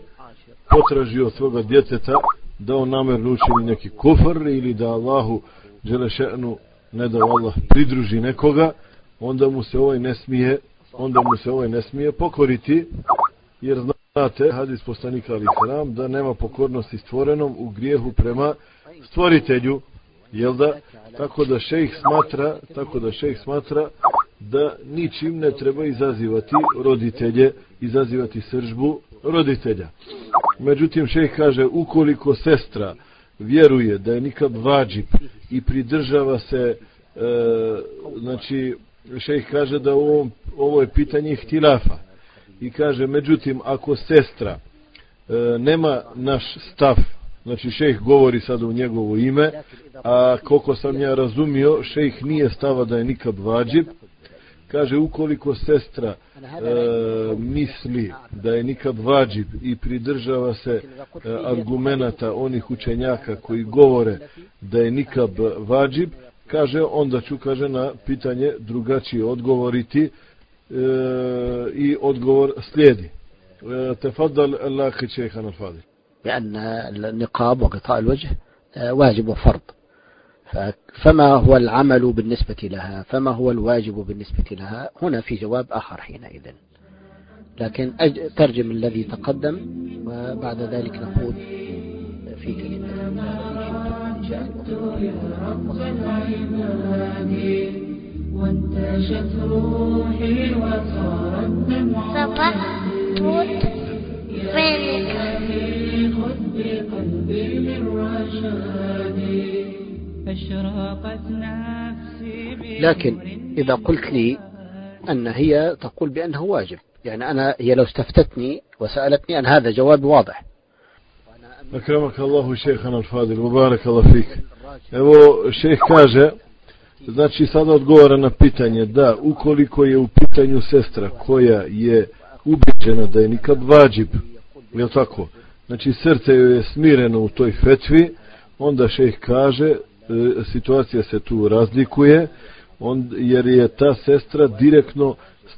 potraži od svoga djeteta da on namerno učini neki kufr ili da Allahu Đelešenu ne da Allah pridruži nekoga, onda mu se ovaj ne smije, onda mu se ovaj ne smije pokoriti, jer znate, hadis poslanika ali sram, da nema pokornosti stvorenom u grijehu prema stvoritelju, jel da? Tako da šejh smatra, tako da šejh smatra da ničim ne treba izazivati roditelje, izazivati sržbu roditelja. Međutim, šejh kaže, ukoliko sestra vjeruje da je nikab vađib i pridržava se, e, znači, šejh kaže da ovo, ovo je pitanje htilafa. I kaže, međutim, ako sestra e, nema naš stav, znači šejh govori sad u njegovo ime, a koliko sam ja razumio, šejh nije stava da je nikad vađib, kaže ukoliko sestra e, misli da je nikad vađib i pridržava se e, argumenata onih učenjaka koji govore da je nikad vađib, kaže onda ću kaže na pitanje drugačije odgovoriti e, i odgovor slijedi. E, tefadal Allah šejhan al-Fadil. بأن النقاب وغطاء الوجه واجب وفرض. فما هو العمل بالنسبة لها؟ فما هو الواجب بالنسبة لها؟ هنا في جواب آخر حينئذ. لكن ترجم الذي تقدم وبعد ذلك نقول في كلمة. وانتشت روحي وصار الدمع سطحت خذ بقلبي من رشادي لكن إذا قلت لي أن هي تقول بأنه واجب يعني أنا هي لو استفتتني وسألتني أن هذا جواب واضح. Akramak Allahu šehan al-Fadil, Mubarak Allah fik. Evo, šeh kaže, znači sada odgovara na pitanje, da, ukoliko je u pitanju sestra koja je ubiđena da je nikad vađib, je tako? Znači, srce joj je smireno u toj fetvi, onda šeh kaže, e, situacija se tu razlikuje, on, jer je ta sestra direktno,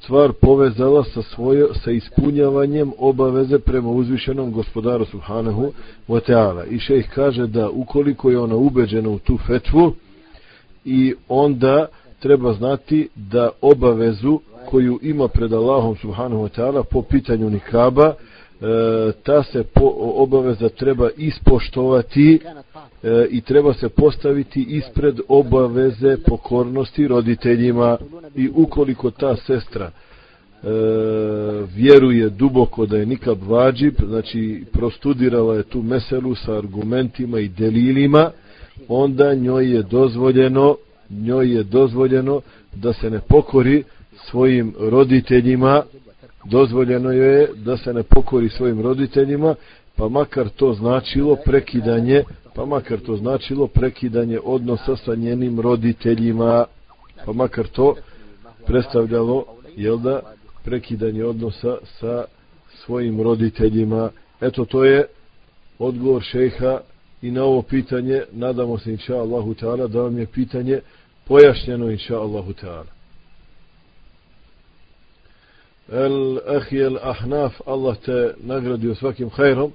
stvar povezala sa svoje sa ispunjavanjem obaveze prema uzvišenom gospodaru subhanahu wa ta'ala. I šejh kaže da ukoliko je ona ubeđena u tu fetvu i onda treba znati da obavezu koju ima pred Allahom subhanahu wa ta'ala po pitanju nikaba e, ta se po, obaveza treba ispoštovati e, i treba se postaviti ispred obaveze pokornosti roditeljima i ukoliko ta sestra e, vjeruje duboko da je nikad vađib, znači prostudirala je tu meselu sa argumentima i delilima, onda njoj je dozvoljeno njoj je dozvoljeno da se ne pokori svojim roditeljima dozvoljeno je da se ne pokori svojim roditeljima pa makar to značilo prekidanje pa makar to značilo prekidanje odnosa sa njenim roditeljima, pa makar to predstavljalo, jel da, prekidanje odnosa sa svojim roditeljima. Eto, to je odgovor šeha i na ovo pitanje, nadamo se, inša Allahu ta'ala, da vam je pitanje pojašnjeno, inša Allahu ta'ala. El ahi el ahnaf, Allah te nagradio svakim hajrom,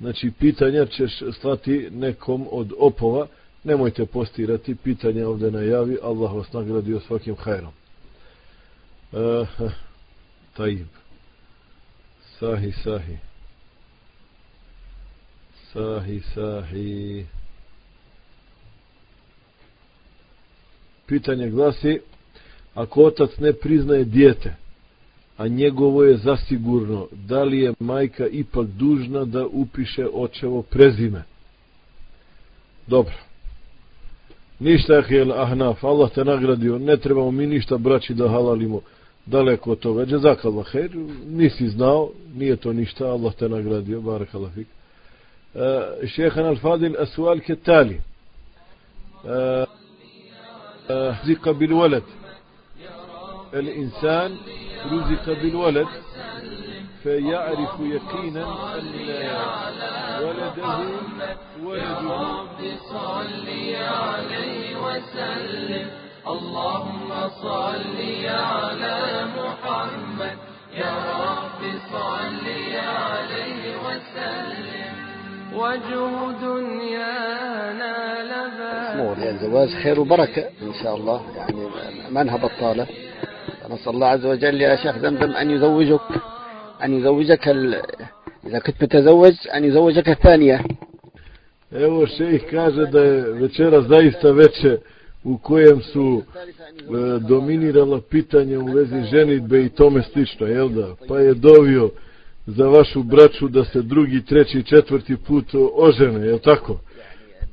znači pitanja ćeš slati nekom od opova, nemojte postirati, pitanja ovdje najavi, Allah vas nagradio svakim hajrom. Uh, tajib. Sahi, sahi. Sahi, sahi. Pitanje glasi, ako otac ne priznaje dijete, a njegovo je zasigurno da li je majka ipak dužna da upiše očevo prezime. Dobro. Ništa je ahnaf, Allah te nagradio, ne trebamo mi ništa braći da halalimo daleko od toga. Džezak Allah, her, nisi znao, nije to ništa, Allah te nagradio, barak Allah fik. Uh, Šehan al-Fadil, asual ke tali. Uh, uh, zika bil walad. الإنسان رزق بالولد فيعرف يقينا أن ولده ولده صل عليه وسلم اللهم صل على محمد يا رب صل عليه وسلم وجه دنيانا يعني الزواج خير وبركة إن شاء الله يعني ما انها بطالة نسأل الله عز وجل يا شيخ زمزم أن يزوجك أن يزوجك ال... إذا كنت متزوج أن يزوجك الثانية Evo šejih kaže da je večera zaista veče u kojem su e, dominirala pitanja u vezi ženitbe i tome slično, jel da? Pa je dovio za vašu braću da se drugi, treći, četvrti put ožene, jel tako?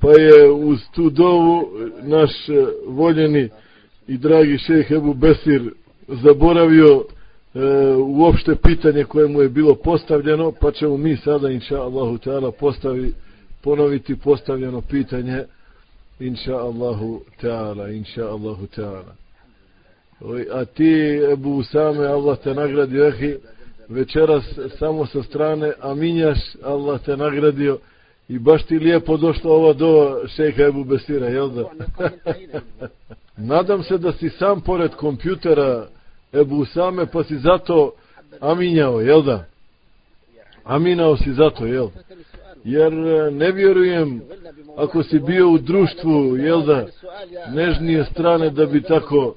Pa je uz tu dovu naš e, voljeni i dragi šejih Ebu Besir zaboravio e, uopšte pitanje koje mu je bilo postavljeno, pa ćemo mi sada, inša Allahu Teala, postavi, ponoviti postavljeno pitanje, inša Allahu Teala, inša Allahu Teala. A ti, Ebu Usame, Allah te nagradio, ehi, večeras samo sa strane Aminjaš, Allah te nagradio, i baš ti lijepo došla ova do šejha Ebu Besira, jel da? Nadam se da si sam pored kompjutera Ebu Usame, pa si zato aminjao, jel da? Aminao si zato, jel? Jer e, ne vjerujem, ako si bio u društvu, jel da, nežnije strane da bi tako...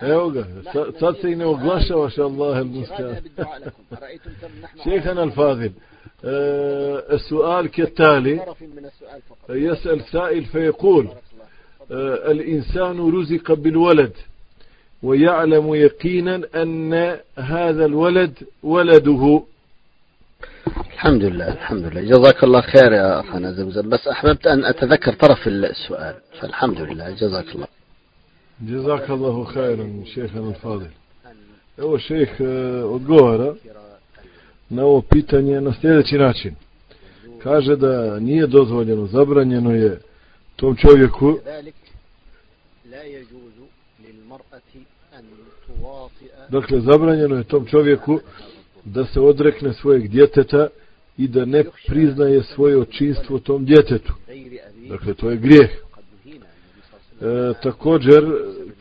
Evo ga, sad, sad se i ne oglašavaš, Allah el Mustafa. Šehan al-Fadil, السؤال كالتالي يسأل سائل فيقول الإنسان رزق بالولد ويعلم يقينا أن هذا الولد ولده. الحمد لله الحمد لله. جزاك الله خير يا أخانا زمزم بس أحببت أن أتذكر طرف السؤال. فالحمد لله جزاك الله. جزاك الله خيرا شيخنا الفاضل. Evo šejh odgovara na ovo pitanje na sljedeći način. Kaže da nije dozvoljeno, zabranjeno je tom čovjeku Dakle, zabranjeno je tom čovjeku da se odrekne svojeg djeteta i da ne priznaje svoje očinstvo tom djetetu. Dakle, to je grijeh. E, također,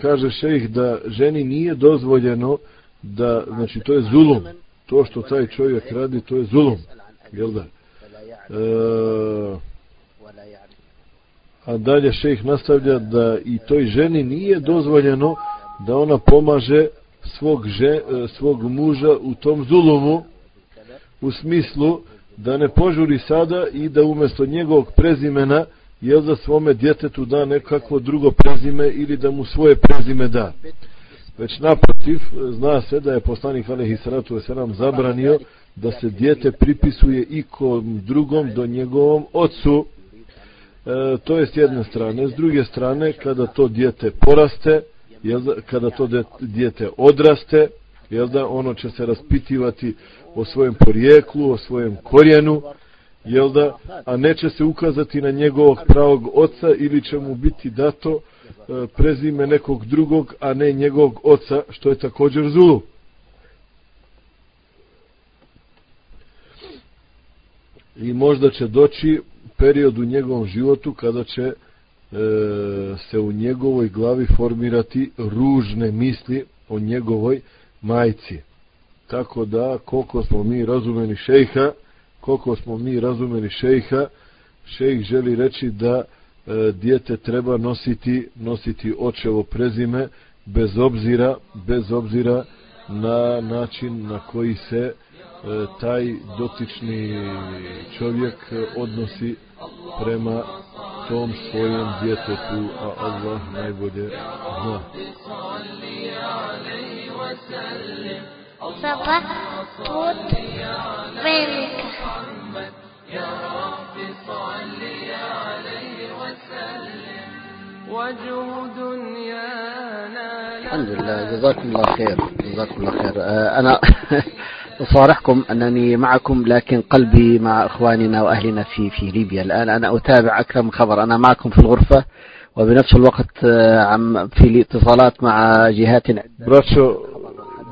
kaže šejih da ženi nije dozvoljeno da, znači, to je zulum. To što taj čovjek radi, to je zulum. Jel da? E, a dalje šejh nastavlja da i toj ženi nije dozvoljeno da ona pomaže svog, že, e, svog muža u tom zulumu u smislu da ne požuri sada i da umjesto njegovog prezimena jel da svome djetetu da nekakvo drugo prezime ili da mu svoje prezime da. Već naprotiv, zna se da je poslanik Alehi Salatu Veseram zabranio da se djete pripisuje ikom drugom do njegovom ocu. E, to je s jedne strane. S druge strane, kada to dijete poraste, jel da, kada to dijete odraste, jel da, ono će se raspitivati o svojem porijeklu, o svojem korijenu, jel da, a neće se ukazati na njegovog pravog oca ili će mu biti dato e, prezime nekog drugog, a ne njegovog oca, što je također zulu. I možda će doći period u njegovom životu kada će e, se u njegovoj glavi formirati ružne misli o njegovoj majci. Tako da, koliko smo mi razumeni šejha, koliko smo mi razumeni šejha, šejh želi reći da e, dijete treba nositi nositi očevo prezime bez obzira bez obzira na način na koji se e, taj dotični čovjek odnosi prema tom svojem djetetu, a Allah najbolje zna. Sabah put velika. الحمد لله جزاكم الله خير جزاكم الله خير أنا أصارحكم أنني معكم لكن قلبي مع إخواننا وأهلنا في في ليبيا. الآن أنا أتابع أكثر من خبر. أنا معكم في الغرفة وبنفس الوقت آه، عم في اتصالات مع جهات براتشو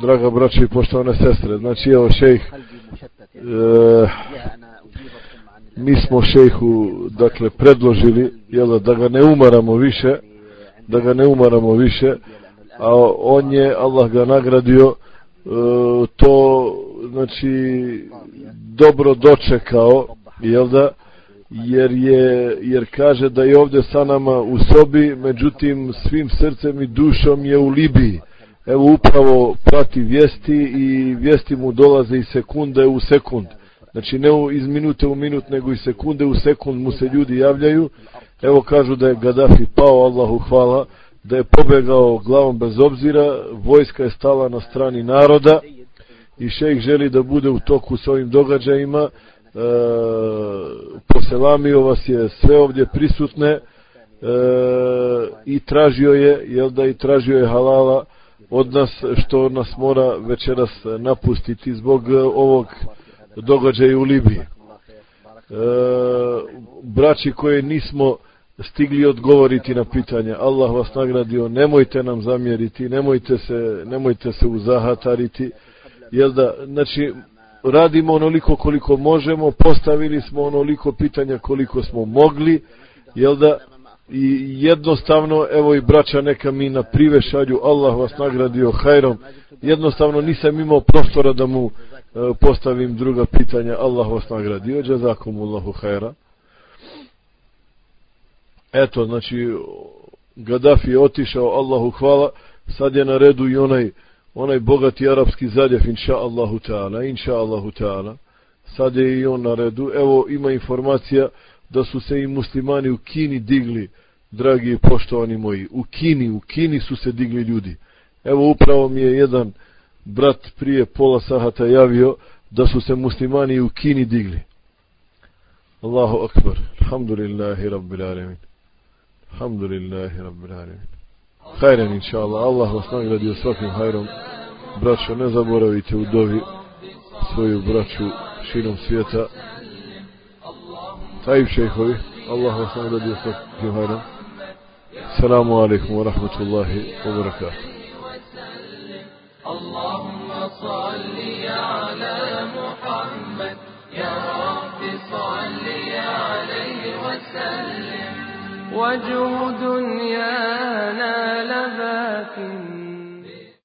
دراغا براتشو بوستونا سيستر نانشي أو شيخ Mi smo šehu, dakle, predložili jel, da ga ne umaramo više, da ga ne umaramo više, a on je, e, znači dobro dočekao jel da? Jer je jer kaže da je ovdje sa nama u sobi međutim svim srcem i dušom je u Libiji. Evo upravo prati vijesti i vijesti mu dolaze iz sekunde u sekund. Znači ne iz minute u minut nego iz sekunde u sekund mu se ljudi javljaju. Evo kažu da je Gaddafi pao Allahu hvala da je pobegao glavom bez obzira vojska je stala na strani naroda i šejh želi da bude u toku s ovim događajima e, poselamio vas je sve ovdje prisutne e, i tražio je jel da i tražio je halala od nas što nas mora večeras napustiti zbog e, ovog događaja u Libiji. E, braći koje nismo stigli odgovoriti na pitanja. Allah vas nagradio, nemojte nam zamjeriti, nemojte se, nemojte se uzahatariti, jel da, znači, radimo onoliko koliko možemo, postavili smo onoliko pitanja koliko smo mogli, jel da, i jednostavno, evo i braća neka mi na privešalju, Allah vas nagradio hajrom, jednostavno nisam imao prostora da mu e, postavim druga pitanja, Allah vas nagradio, jazakumullahu hajra. Eto, znači, Gaddafi je otišao, Allahu hvala, sad je na redu i onaj, onaj bogati arapski zaljev, inša Allahu ta'ala, inša Allahu ta'ala, sad je i on na redu. Evo, ima informacija da su se i muslimani u Kini digli, dragi i poštovani moji, u Kini, u Kini su se digli ljudi. Evo, upravo mi je jedan brat prije pola sahata javio da su se muslimani u Kini digli. Allahu akbar, alhamdulillahi rabbil alamin. Alhamdulillahi rabbil alamin Hajren inša Allah, Allah vas nagradio svakim hajrom. Braćo, ne zaboravite u dovi svoju braću širom svijeta. Tajib šejhovi, Allah vas nagradio svakim hajrom. Assalamu alaikum wa rahmatullahi wa barakatuh. اللهم صل على محمد يا وجه دنيانا لباكٍ